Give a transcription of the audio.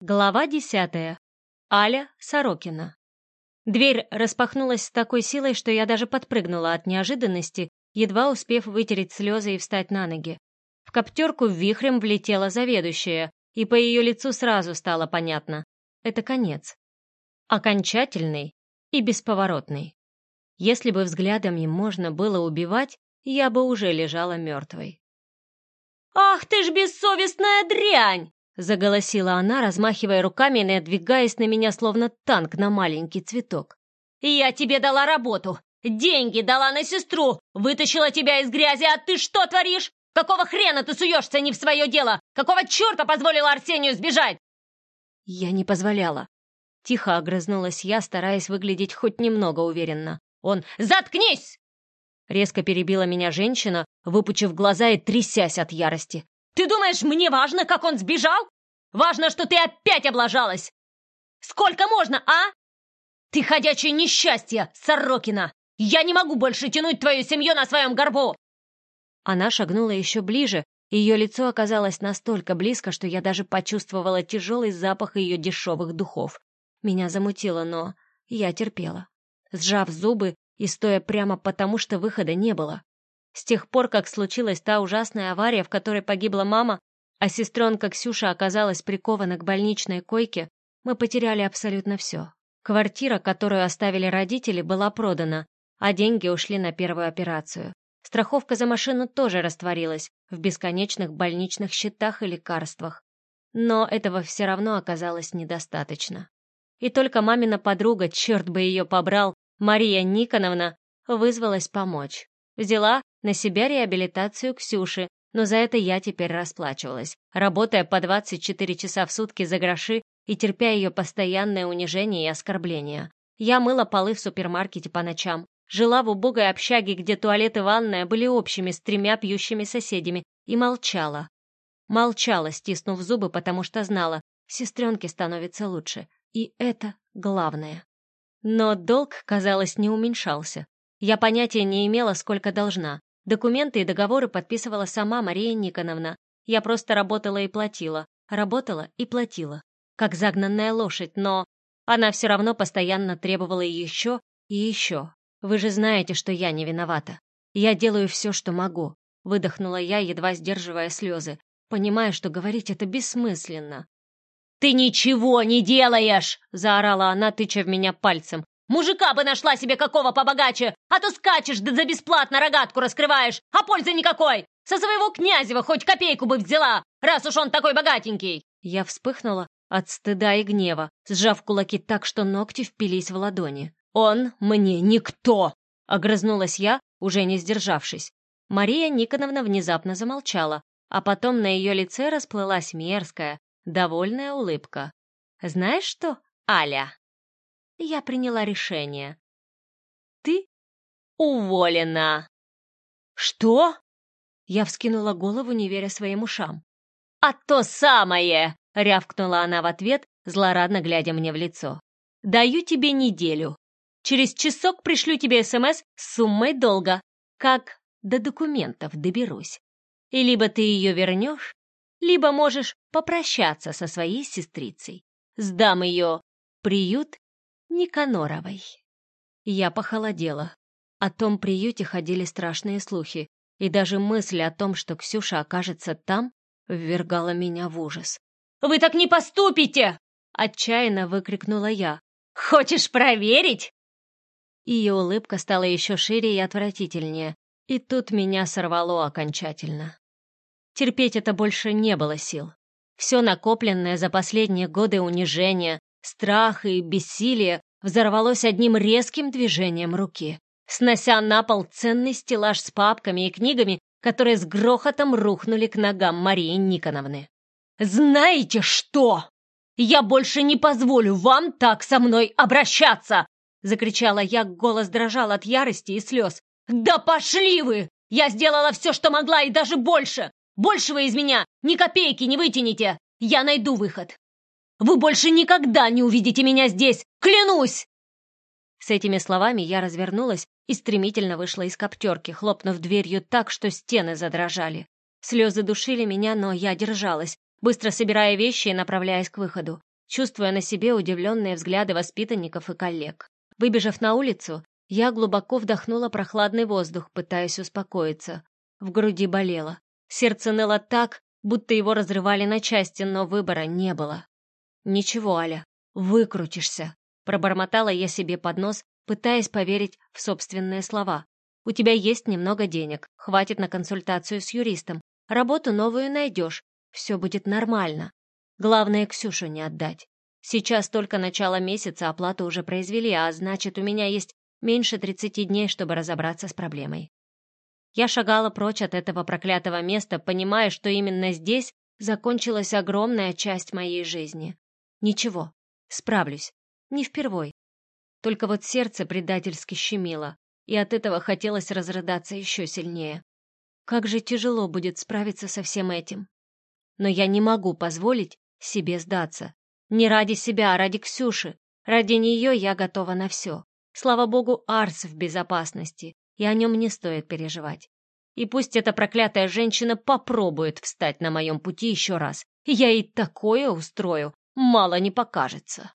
Глава десятая. Аля Сорокина. Дверь распахнулась с такой силой, что я даже подпрыгнула от неожиданности, едва успев вытереть слезы и встать на ноги. В коптерку вихрем влетела заведующая, и по ее лицу сразу стало понятно. Это конец. Окончательный и бесповоротный. Если бы взглядом им можно было убивать, я бы уже лежала мертвой. «Ах ты ж бессовестная дрянь!» Заголосила она, размахивая руками и надвигаясь на меня, словно танк на маленький цветок. «Я тебе дала работу! Деньги дала на сестру! Вытащила тебя из грязи, а ты что творишь? Какого хрена ты суешься не в свое дело? Какого черта позволила Арсению сбежать?» «Я не позволяла». Тихо огрызнулась я, стараясь выглядеть хоть немного уверенно. «Он... Заткнись!» Резко перебила меня женщина, выпучив глаза и трясясь от ярости. Ты думаешь, мне важно, как он сбежал? Важно, что ты опять облажалась! Сколько можно, а? Ты ходячее несчастье, Сорокина! Я не могу больше тянуть твою семью на своем горбу!» Она шагнула еще ближе, и ее лицо оказалось настолько близко, что я даже почувствовала тяжелый запах ее дешевых духов. Меня замутило, но я терпела, сжав зубы и стоя прямо потому, что выхода не было. С тех пор, как случилась та ужасная авария, в которой погибла мама, а сестренка Ксюша оказалась прикована к больничной койке, мы потеряли абсолютно все. Квартира, которую оставили родители, была продана, а деньги ушли на первую операцию. Страховка за машину тоже растворилась в бесконечных больничных счетах и лекарствах. Но этого все равно оказалось недостаточно. И только мамина подруга, черт бы ее побрал, Мария Никоновна, вызвалась помочь. Взяла на себя реабилитацию Ксюши, но за это я теперь расплачивалась, работая по 24 часа в сутки за гроши и терпя ее постоянное унижение и оскорбления. Я мыла полы в супермаркете по ночам, жила в убогой общаге, где туалет и ванная были общими с тремя пьющими соседями, и молчала. Молчала, стиснув зубы, потому что знала, сестренке становится лучше. И это главное. Но долг, казалось, не уменьшался. Я понятия не имела, сколько должна. Документы и договоры подписывала сама Мария Никоновна. Я просто работала и платила, работала и платила. Как загнанная лошадь, но она все равно постоянно требовала еще и еще. Вы же знаете, что я не виновата. Я делаю все, что могу. Выдохнула я, едва сдерживая слезы, понимая, что говорить это бессмысленно. «Ты ничего не делаешь!» — заорала она, тыча в меня пальцем. Мужика бы нашла себе какого побогаче, а то скачешь да за бесплатно рогатку раскрываешь, а пользы никакой. Со своего Князева хоть копейку бы взяла, раз уж он такой богатенький. Я вспыхнула от стыда и гнева, сжав кулаки так, что ногти впились в ладони. «Он мне никто!» — огрызнулась я, уже не сдержавшись. Мария Никоновна внезапно замолчала, а потом на ее лице расплылась мерзкая, довольная улыбка. «Знаешь что, Аля?» Я приняла решение. Ты уволена. Что? Я вскинула голову, не веря своим ушам. А то самое, рявкнула она в ответ, злорадно глядя мне в лицо. Даю тебе неделю. Через часок пришлю тебе СМС с суммой долга, как до документов доберусь. И либо ты ее вернешь, либо можешь попрощаться со своей сестрицей. Сдам ее приют Никаноровой. Я похолодела. О том приюте ходили страшные слухи, и даже мысль о том, что Ксюша окажется там, ввергала меня в ужас. «Вы так не поступите!» — отчаянно выкрикнула я. «Хочешь проверить?» Ее улыбка стала еще шире и отвратительнее, и тут меня сорвало окончательно. Терпеть это больше не было сил. Все накопленное за последние годы унижение, Страх и бессилие взорвалось одним резким движением руки, снося на пол ценный стеллаж с папками и книгами, которые с грохотом рухнули к ногам Марии Никоновны. «Знаете что? Я больше не позволю вам так со мной обращаться!» Закричала я, голос дрожал от ярости и слез. «Да пошли вы! Я сделала все, что могла, и даже больше! Больше вы из меня ни копейки не вытянете! Я найду выход! Вы больше никогда не увидите меня здесь! Клянусь!» С этими словами я развернулась и стремительно вышла из коптерки, хлопнув дверью так, что стены задрожали. Слезы душили меня, но я держалась, быстро собирая вещи и направляясь к выходу. чувствуя на себе удивленные взгляды воспитанников и коллег. Выбежав на улицу, я глубоко вдохнула прохладный воздух, пытаясь успокоиться. В груди болело. Сердце ныло так, будто его разрывали на части, но выбора не было. «Ничего, Аля, выкрутишься», — пробормотала я себе под нос, пытаясь поверить в собственные слова. «У тебя есть немного денег, хватит на консультацию с юристом, работу новую найдешь, все будет нормально. Главное, Ксюшу не отдать. Сейчас только начало месяца, оплату уже произвели, а значит, у меня есть меньше 30 дней, чтобы разобраться с проблемой. Я шагала прочь от этого проклятого места, понимая, что именно здесь закончилась огромная часть моей жизни. Ничего, справлюсь. Не впервой. Только вот сердце предательски щемило, и от этого хотелось разрыдаться еще сильнее. Как же тяжело будет справиться со всем этим. Но я не могу позволить себе сдаться. Не ради себя, а ради Ксюши. Ради нее я готова на все. Слава богу, Арс в безопасности, и о нем не стоит переживать. И пусть эта проклятая женщина попробует встать на моем пути еще раз, я ей такое устрою, мало не покажется.